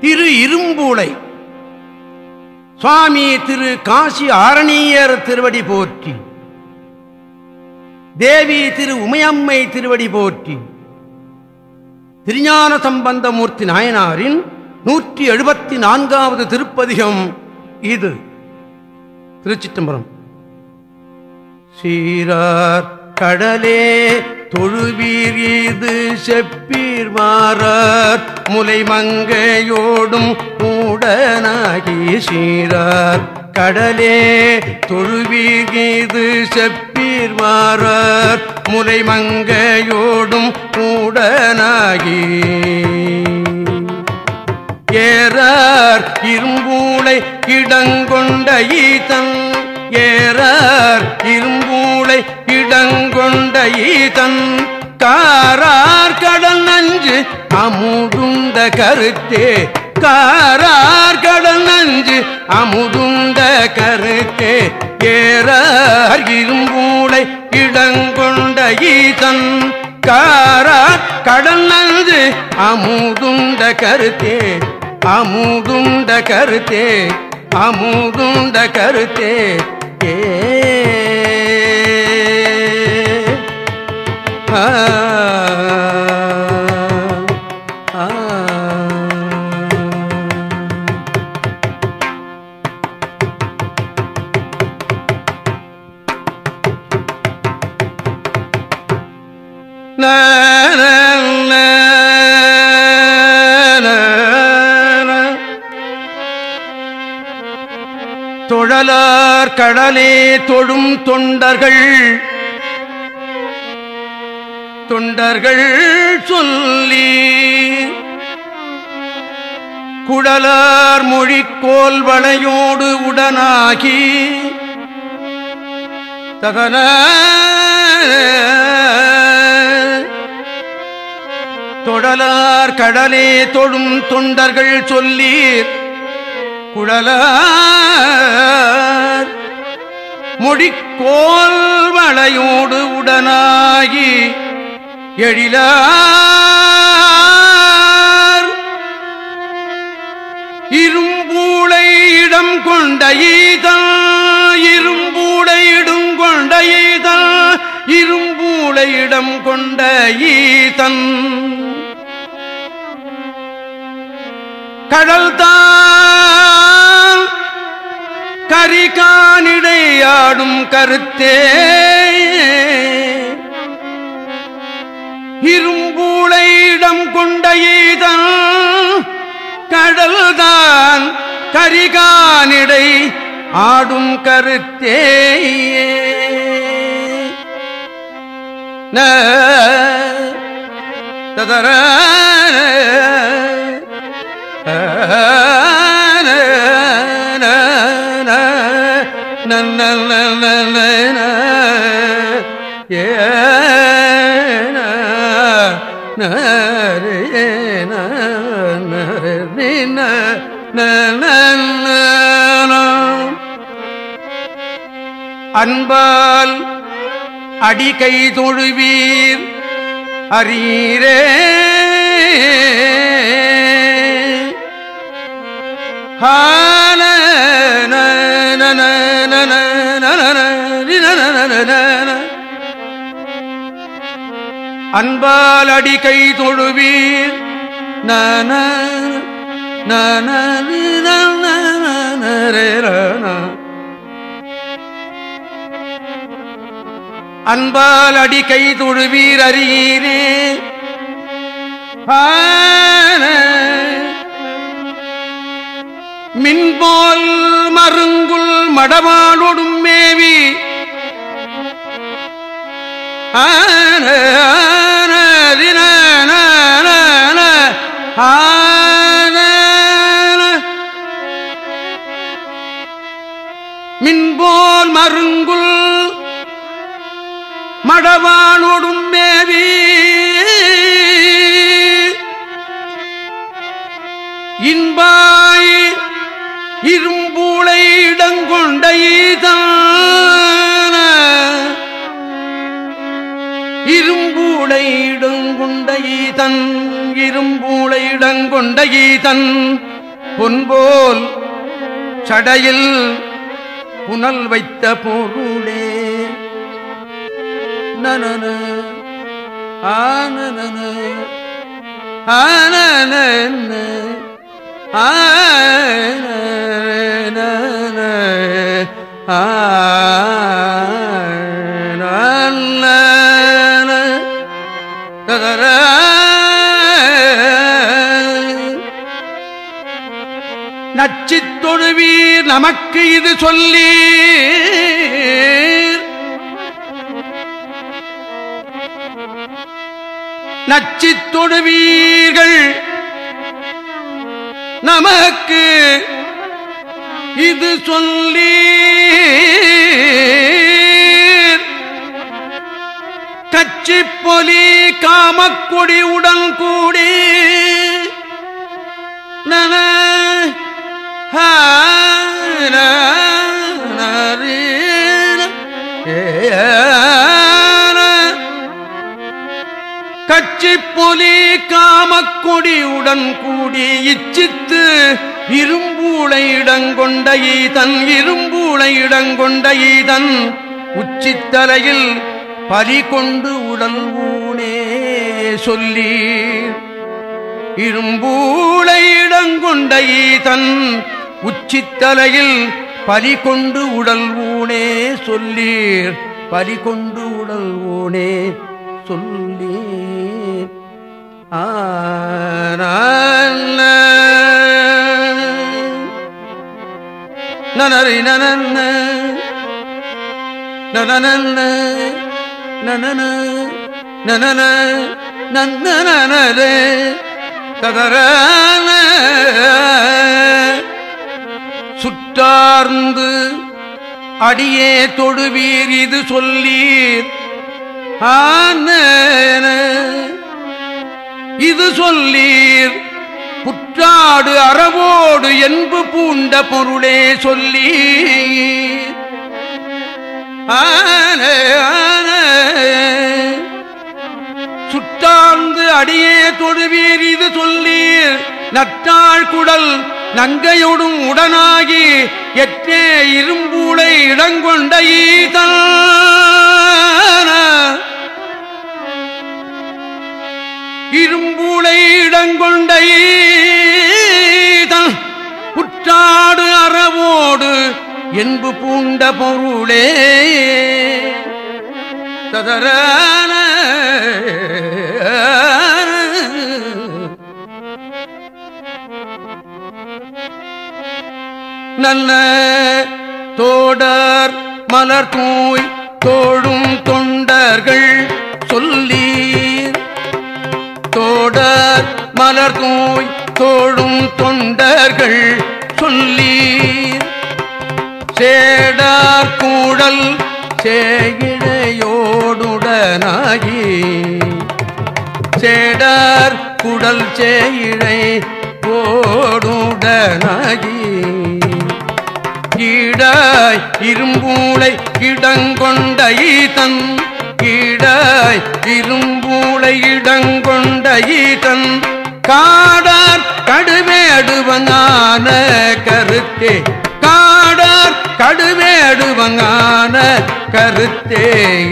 திரு இரும்பூளை. சுவாமி திரு காசி ஆரணியர் திருவடி போற்றி. தேவி திரு உமையம்மை திருவடி போற்றி. திருஞான சம்பந்தமூர்த்தி நாயனாரின் நூற்றி எழுபத்தி நான்காவது திருப்பதிகம் இது. திருச்சிட்டம்பரம் சீரார் கடலே தொழுவீர் இது செப்பீர் மாறார் முலை மங்கையோடும் உடனாகி சீரார். கடலே தொழுவீர் இது செப்பீர் மாறார் முலை மங்கையோடும் உடனாகி ஏறார். இரும்பூளை இடங்கொண்ட ஈதன் ஏறார். இரும்பூளை இடங்கொண்ட ஈதன் காரார் கடல் நஞ்சு அமுதுண்ட கருத்தே. காரார் கடல் நஞ்சு அமுதுண்ட கருத்தே. ஏறார் இரும்பூளை இடங்கொண்ட ஈதன் காரார் கடல் நஞ்சு அமுதுண்ட கருத்தே. அமுதுண்ட கருத்தே அமுதுண்ட கருத்தே. ஏ தொழலார் கடலே தொழும் தொண்டர்கள் தொண்டர்கள் சொல்லி குடலார் மொழிக்கோல் வளையோடு உடனாகி தகன தொடலார் கடலே தொழும் தொண்டர்கள் சொல்லீர் குழலார் மொழிக்கோல் வளையோடு உடனாகி எழிலார். இரும்பூளை இடம் கொண்ட ஈதல் இரும்பூளை இடும் கொண்ட ஈதல் இரும்பூளை இடம் கொண்ட ஈதன். கடல்தான் கரிகானிடையாடும் கருத்தே. இரும்பூளை இடம் கொண்ட ஈதன் கடல்தான் கரிகானிடை ஆடும் கருத்தே. ந நன்ன அன்பால் அடிகை தொழுவீர் அரீரே ஹான அன்பால் அடிகை தொழுவீர் நன நன நன அன்பால் அடி கை தொழுவீர் அறியீரே மின்போல் மருங்குல் மடவாளொடும் மேவி. ஆன, மின்போல் மருங்குல் ஆடவானோடும் மேவி. இன்பாய் இரும்பூளை இடங்கொண்ட ஈதான இரும்பூளை இடங்கொண்ட ஈதன் இரும்பூளை இடங்கொண்ட ஈதன் பொன்போல் சடையில் புனல் வைத்த பொருளே. நனன ஆனன ஆனன நச்சித் தொழுவீர் நமக்கு இது சொல்லி நச்சித் தொடுவீர்கள் நமக்கு இது சொல்லி கச்சி பொலி காமக்கொடி உடன் கூடி நன ஹா, ஏ, கட்சி புலி காமக்கொடி உடன் கூடி இச்சித்து இரும்பூளை இடங்கொண்ட ஈதன் இரும்பூளை இடங்கொண்ட ஈதன் உச்சித்தலையில் பலி கொண்டு உடல் ஊனே சொல்லி இரும்பூளை இடங்கொண்ட ஈதன் உச்சித்தலையில் பலி கொண்டு உடல் ஊனே சொல்லீர் பலி கொண்டு உடல் ஊனே சொல்லீர். நனரி நனன்ன நனனன்ன நனன. நனன. நன்னனரே ததரான சுற்றார்ந்து அடியே தொடுவீர் இது சொல்லீர். ஆன இது சொல்லீர். புற்றாடு அறவோடு என்பு பூண்ட பொருளே சொல்லி ஆன அடியே தொழுவீர் இது சொல்லீர். நட்டாள் குடல் நங்கையொடும் உடனாகி எற்றே இரும்பூளை இடங்கொண்ட ஈதன் இரும்புளை இடங்கொண்டை ஈதன் புற்றாடு அறவோடு என்பு பூண்ட பொருளே. ததரான நன்ன தோடர் மலர் தூய் தோடும் தொண்டர்கள் மலர் தூய் தோடும் தொண்டர்கள் சொல்லீர். சேடார் கூடல் சேயிழையோடுடனாகி. சேடார் குடல் சேயிழை ஓடுடனாகி. கீடாய் இரும்பூளை இடங்கொண்ட ஈதன். கீடாய் இரும்பூளை இடங்கொண்ட ஈதன். காடார் கடுவேடுவங்கான கருத்தே. காடார் கடுவேடுவங்கான கருத்தே.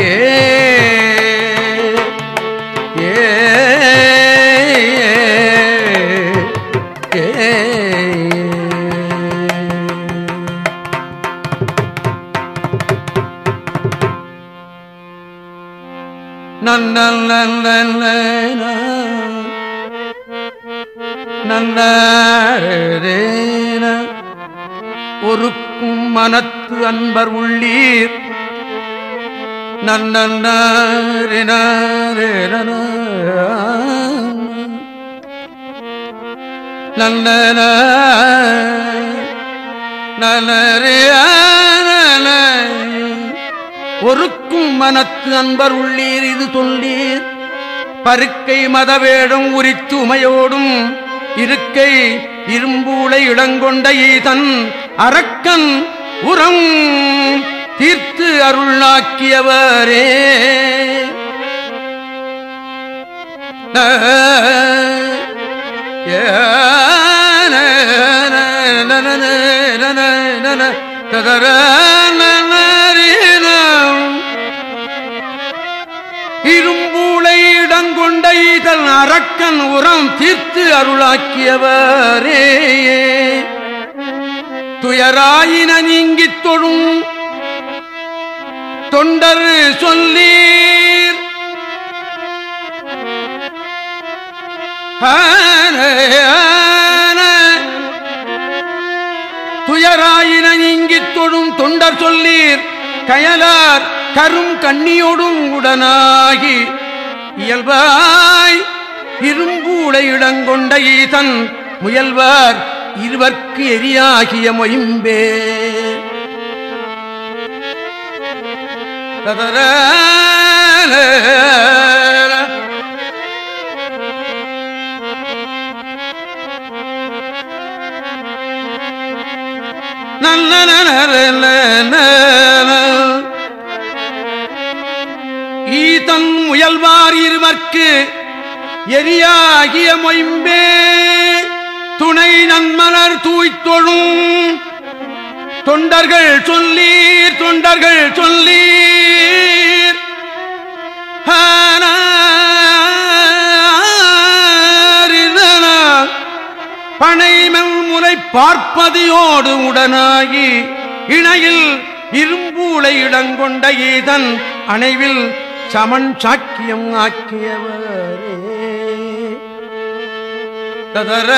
ஏ நன்னேன ஒருக்கும் மனத்து அன்பர் உள்ளீர். நன்ன நல்ல ஒருக்கும் மனத்து அன்பர் உள்ளீர். இது சொல்லீர் பருக்கை மதவேடும் உரித்துமையோடும் உமையோடும் இருக்கை இரும்பூளை இளங்கொண்ட ஈதன் அரக்கன் உரம் தீர்த்து அருளாக்கியவரே இரும்பூளை இடங்கொண்ட ஈதல் அரக்கன் உரம் தீர்த்து அருளாக்கியவரே. துயராயின நீங்கித் தொழும் தொண்டர் சொல்லீர். துயராயின நீங்கித் தொழும் தொண்டர் சொல்லீர். கயலார் கரும் கண்ணியோடும் உடனாகி இயல்பாய் இரும்பூளை இடங்கொண்ட ஈசன் முயல்வார் இருவர்க்கு எரியாகிய மொயம்பே. ததர ஈதன் முயல்வார் இருவர்க்கு எரியாகிய மொயம்பே துணை நன்மலர் தூய்த்தொழும். தொண்டர்கள் சொல்லீர் தொண்டர்கள் சொல்லீர். பனைமல் முறை பார்ப்பதியோடு உடனாகி இணையில் இரும்பூளை இடங்கொண்ட ஈதன் அணைவில் சமன் சாக்கியம் ஆக்கியவரே. ததர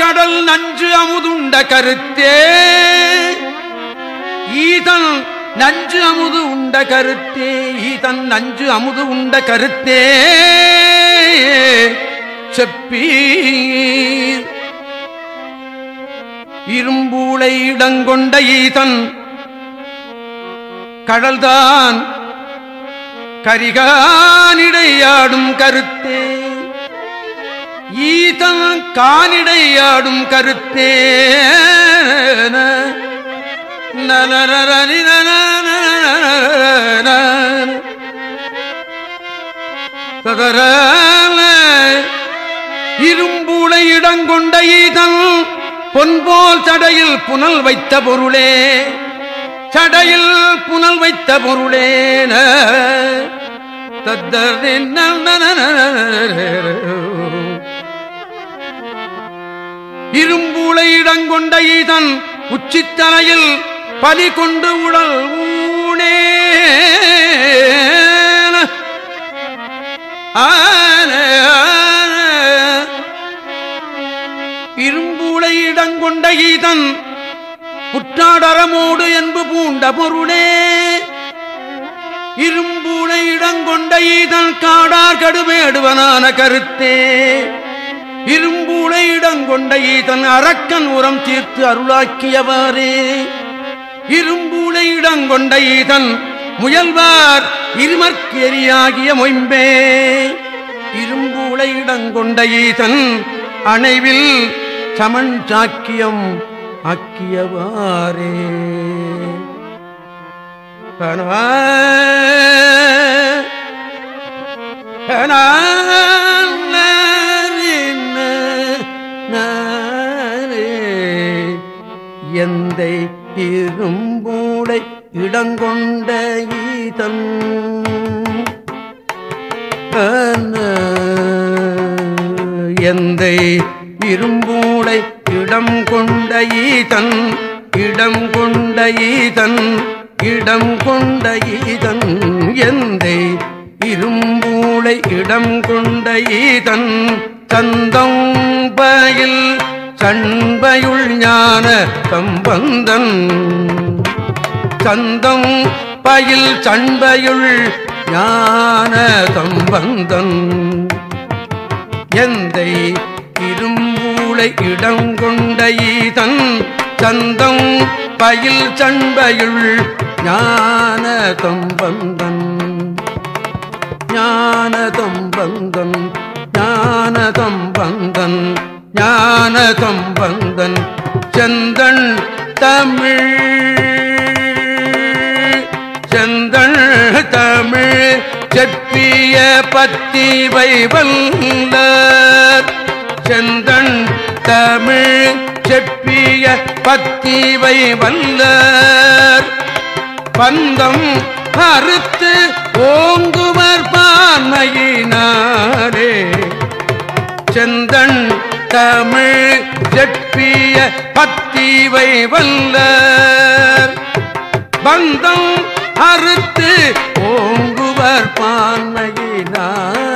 கடல் நஞ்சு அமுதுண்ட கருத்தே. ஈதன் நஞ்சு அமுது உண்ட கருத்தே. ஈதன் நஞ்சு அமுது உண்ட கருத்தே. செப்பீர். இரும்பூளை இடங்கொண்ட ஈதன் கடல்தான் கரிகானிடையாடும் கருத்தே. ஈதம் கானிடையாடும் கருத்தே நலரரி சதர இரும்புளை இடங்கொண்ட ஈதன் பொன்போல் சடையில் புனல் வைத்த பொருளே சடையில் புனல் வைத்த பொருளேன தத்தரின் இடங்கொண்ட ஈதன் உச்சித்தலையில் பலி கொண்டு உடல் ஊனே. இரும்புளை இடங்கொண்ட ஈதன் புற்றாடரமோடு என்பு பூண்ட பொருளே. இரும்பூளை இடங்கொண்ட ஈதன் காடார் கடுமேடுவனான கருத்தே. இரும்பூளை ஈதன் அரக்கன் உரம் தீர்த்து அருளாக்கியவாறே. இரும்பூளை இடங்கொண்ட ஈதன் முயல்வார் இருமற்கெரியாகிய மொயம்பே. இரும்பூளை இடங்கொண்ட ஈதன் அணைவில் சமன் சாக்கியம் ஆக்கியவாரே கணவா. எந்தை இரும்பூடை இடங்கொண்ட ஈதன். எந்தை இரும்பூடை இடம் கொண்ட ஈதன். இடம் கொண்ட ஈதன் இடம் கொண்ட ஈதன். எந்தை இரும்பூளை இடம் கொண்ட ஈதன். சந்தம் பயில் சண்பையுள் ஞான கம்பந்தன். சந்தம் பயில் சண்பையுள் ஞான கம்பந்தன். எந்தை இரும்பூளை இடங்கொண்ட ஈதன். சந்தம் பயில் சண்பையுள் ஞான கம்பந்தன். ஞான கம்பந்தன் ஞான கம்பந்தன். ஞான தம்பந்தன் செந்தன் தமிழ். செந்தன் தமிழ் செப்பிய பத்தி வைவந்த செந்தன் தமிழ் செப்பிய பத்தி வைவந்த பந்தம் அறுத்து ஓங்குவர் பான்மையினாரே. செந்தன் தமிழ் செப்பிய பத்திவை வல்ல. பந்தம் அறுத்து ஓங்குவர் பான்மையினார்